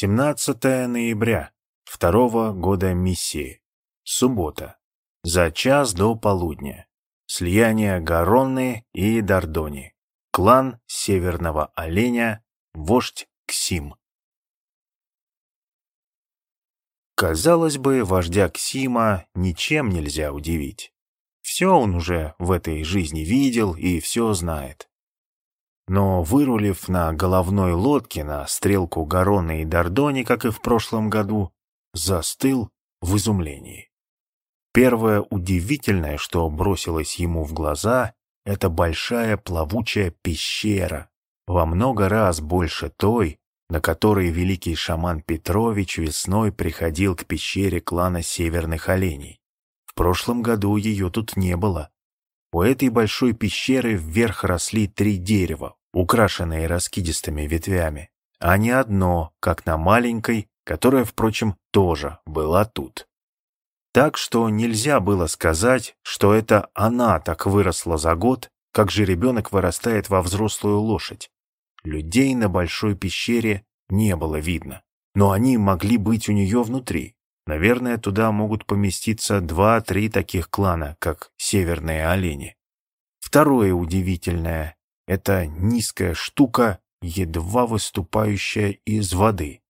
17 ноября второго года миссии. Суббота. За час до полудня. Слияние Гаронны и Дордони. Клан Северного Оленя. Вождь Ксим. Казалось бы, вождя Ксима ничем нельзя удивить. Все он уже в этой жизни видел и все знает но, вырулив на головной лодке на стрелку Гарона и Дордони, как и в прошлом году, застыл в изумлении. Первое удивительное, что бросилось ему в глаза, это большая плавучая пещера, во много раз больше той, на которой великий шаман Петрович весной приходил к пещере клана Северных Оленей. В прошлом году ее тут не было. У этой большой пещеры вверх росли три дерева, украшенные раскидистыми ветвями, а не одно, как на маленькой, которая, впрочем, тоже была тут. Так что нельзя было сказать, что это она так выросла за год, как же ребенок вырастает во взрослую лошадь. Людей на большой пещере не было видно, но они могли быть у нее внутри. Наверное, туда могут поместиться два-три таких клана, как северные олени. Второе удивительное это низкая штука, едва выступающая из воды.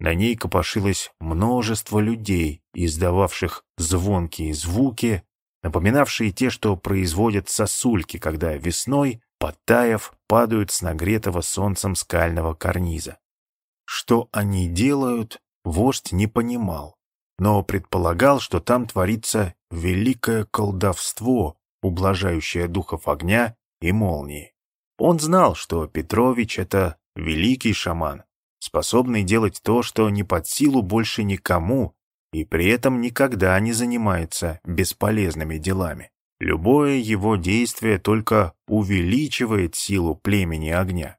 На ней копошилось множество людей, издававших звонкие звуки, напоминавшие те, что производят сосульки, когда весной, потаяв, падают с нагретого солнцем скального карниза. Что они делают, вождь не понимал, но предполагал, что там творится великое колдовство, ублажающее духов огня и молнии. Он знал, что Петрович — это великий шаман, способный делать то, что не под силу больше никому, и при этом никогда не занимается бесполезными делами. Любое его действие только увеличивает силу племени огня.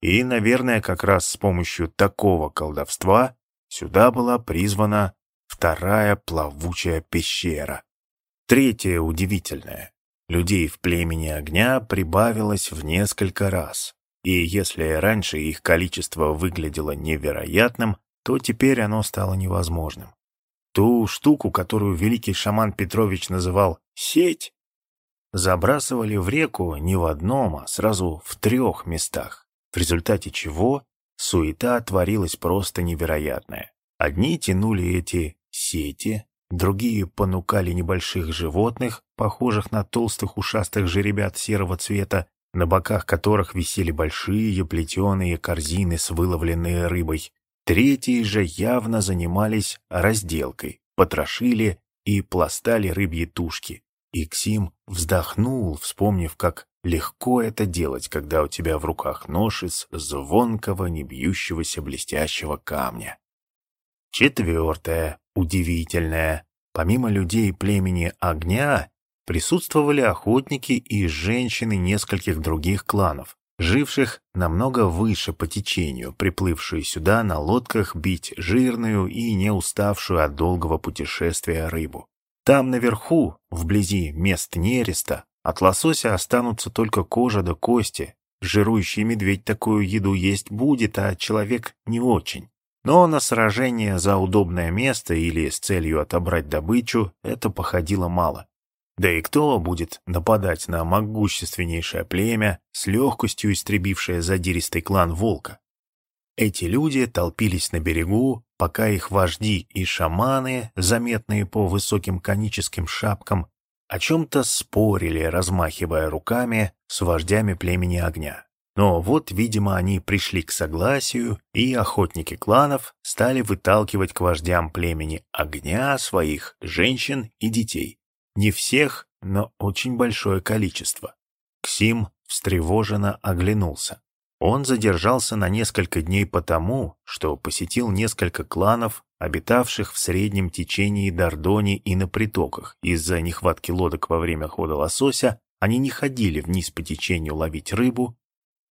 И, наверное, как раз с помощью такого колдовства сюда была призвана вторая плавучая пещера. Третье удивительное. Людей в племени огня прибавилось в несколько раз, и если раньше их количество выглядело невероятным, то теперь оно стало невозможным. Ту штуку, которую великий шаман Петрович называл «сеть», забрасывали в реку не в одном, а сразу в трех местах, в результате чего суета творилась просто невероятная. Одни тянули эти сети, Другие понукали небольших животных, похожих на толстых ушастых жеребят серого цвета, на боках которых висели большие плетеные корзины с выловленной рыбой. Третьи же явно занимались разделкой, потрошили и пластали рыбьи тушки. Иксим вздохнул, вспомнив, как легко это делать, когда у тебя в руках нож из звонкого, не бьющегося блестящего камня. Четвертое, удивительное. Помимо людей племени огня, присутствовали охотники и женщины нескольких других кланов, живших намного выше по течению, приплывшие сюда на лодках бить жирную и не уставшую от долгого путешествия рыбу. Там наверху, вблизи мест нереста, от лосося останутся только кожа да кости. Жирующий медведь такую еду есть будет, а человек не очень. Но на сражение за удобное место или с целью отобрать добычу это походило мало. Да и кто будет нападать на могущественнейшее племя, с легкостью истребившее задиристый клан Волка? Эти люди толпились на берегу, пока их вожди и шаманы, заметные по высоким коническим шапкам, о чем-то спорили, размахивая руками с вождями племени огня. Но вот, видимо, они пришли к согласию, и охотники кланов стали выталкивать к вождям племени огня своих женщин и детей. Не всех, но очень большое количество. Ксим встревоженно оглянулся. Он задержался на несколько дней потому, что посетил несколько кланов, обитавших в среднем течении Дордони и на притоках. Из-за нехватки лодок во время хода лосося они не ходили вниз по течению ловить рыбу,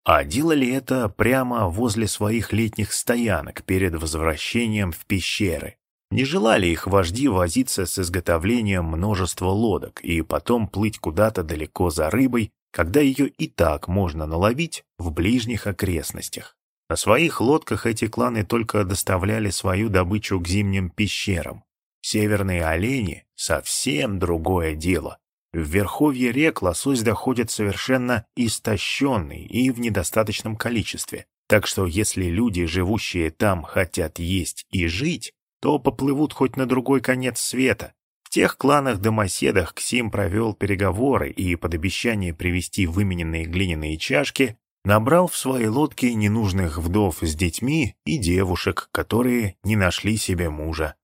а делали это прямо возле своих летних стоянок перед возвращением в пещеры. Не желали их вожди возиться с изготовлением множества лодок и потом плыть куда-то далеко за рыбой, когда ее и так можно наловить в ближних окрестностях. На своих лодках эти кланы только доставляли свою добычу к зимним пещерам. Северные олени — совсем другое дело. В верховье рек лосось доходит совершенно истощенный и в недостаточном количестве. Так что если люди, живущие там, хотят есть и жить, то поплывут хоть на другой конец света. В тех кланах-домоседах Ксим провел переговоры и под обещание привезти вымененные глиняные чашки набрал в свои лодки ненужных вдов с детьми и девушек, которые не нашли себе мужа.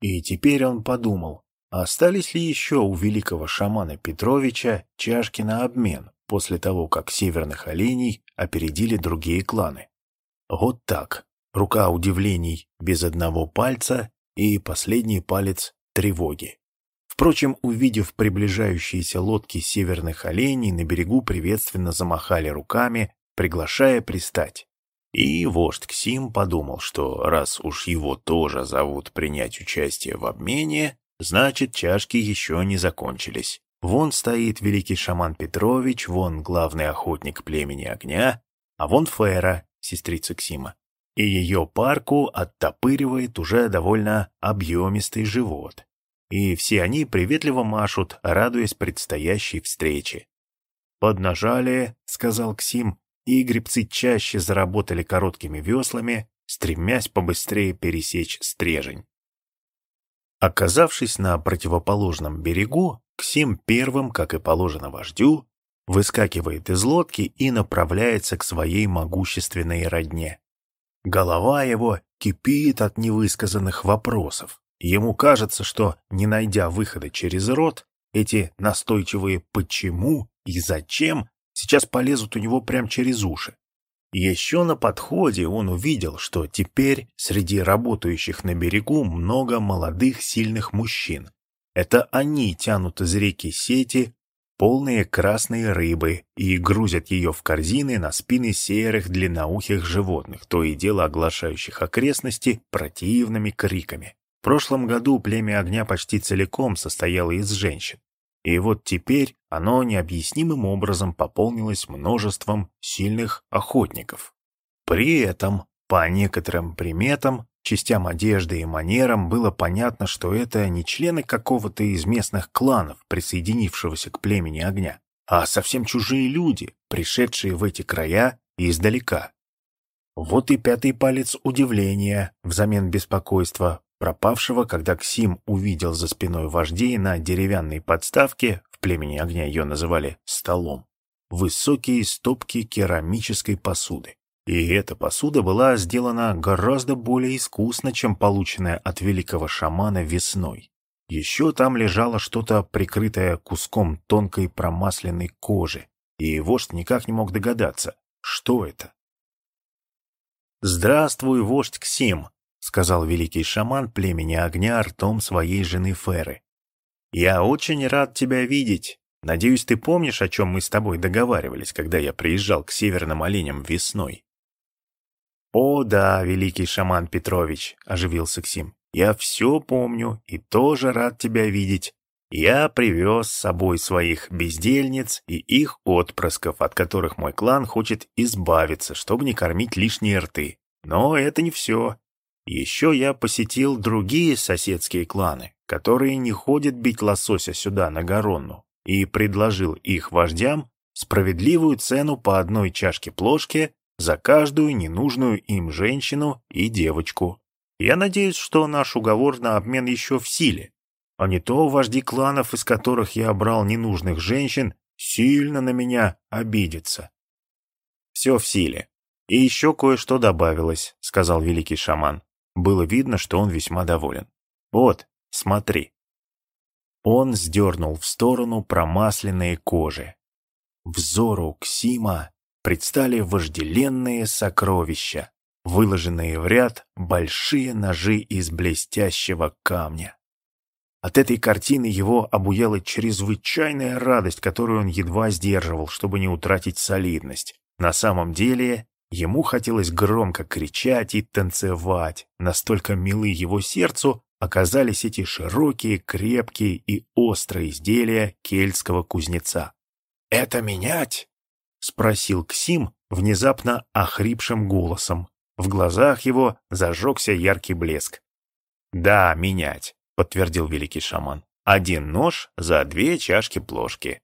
И теперь он подумал, остались ли еще у великого шамана Петровича чашки на обмен после того, как северных оленей опередили другие кланы. Вот так, рука удивлений без одного пальца и последний палец тревоги. Впрочем, увидев приближающиеся лодки северных оленей, на берегу приветственно замахали руками, приглашая пристать. И вождь Ксим подумал, что раз уж его тоже зовут принять участие в обмене, значит, чашки еще не закончились. Вон стоит великий шаман Петрович, вон главный охотник племени огня, а вон Фера, сестрица Ксима. И ее парку оттопыривает уже довольно объемистый живот. И все они приветливо машут, радуясь предстоящей встрече. «Поднажали», — сказал Ксим, и гребцы чаще заработали короткими веслами, стремясь побыстрее пересечь стрежень. Оказавшись на противоположном берегу, Ксим первым, как и положено вождю, выскакивает из лодки и направляется к своей могущественной родне. Голова его кипит от невысказанных вопросов. Ему кажется, что, не найдя выхода через рот, эти настойчивые «почему» и «зачем» сейчас полезут у него прямо через уши. Еще на подходе он увидел, что теперь среди работающих на берегу много молодых сильных мужчин. Это они тянут из реки сети, полные красной рыбы, и грузят ее в корзины на спины серых длинноухих животных, то и дело оглашающих окрестности противными криками. В прошлом году племя огня почти целиком состояло из женщин. И вот теперь оно необъяснимым образом пополнилось множеством сильных охотников. При этом, по некоторым приметам, частям одежды и манерам было понятно, что это не члены какого-то из местных кланов, присоединившегося к племени огня, а совсем чужие люди, пришедшие в эти края издалека. Вот и пятый палец удивления взамен беспокойства пропавшего, когда Ксим увидел за спиной вождей на деревянной подставке, в племени огня ее называли «столом», высокие стопки керамической посуды. И эта посуда была сделана гораздо более искусно, чем полученная от великого шамана весной. Еще там лежало что-то, прикрытое куском тонкой промасленной кожи, и вождь никак не мог догадаться, что это. «Здравствуй, вождь Ксим!» — сказал великий шаман племени огня ртом своей жены Феры. «Я очень рад тебя видеть. Надеюсь, ты помнишь, о чем мы с тобой договаривались, когда я приезжал к северным оленям весной?» «О да, великий шаман Петрович», — оживился Ксим, — «я все помню и тоже рад тебя видеть. Я привез с собой своих бездельниц и их отпрысков, от которых мой клан хочет избавиться, чтобы не кормить лишние рты. Но это не все. Еще я посетил другие соседские кланы, которые не ходят бить лосося сюда, на Гаронну, и предложил их вождям справедливую цену по одной чашке плошки за каждую ненужную им женщину и девочку. Я надеюсь, что наш уговор на обмен еще в силе, а не то вожди кланов, из которых я брал ненужных женщин, сильно на меня обидятся. Все в силе. И еще кое-что добавилось, сказал великий шаман. Было видно, что он весьма доволен. «Вот, смотри». Он сдернул в сторону промасленные кожи. Взору Ксима предстали вожделенные сокровища, выложенные в ряд большие ножи из блестящего камня. От этой картины его обуяла чрезвычайная радость, которую он едва сдерживал, чтобы не утратить солидность. На самом деле Ему хотелось громко кричать и танцевать, настолько милы его сердцу оказались эти широкие, крепкие и острые изделия кельтского кузнеца. «Это менять?» — спросил Ксим, внезапно охрипшим голосом. В глазах его зажегся яркий блеск. «Да, менять», — подтвердил великий шаман. «Один нож за две чашки плошки».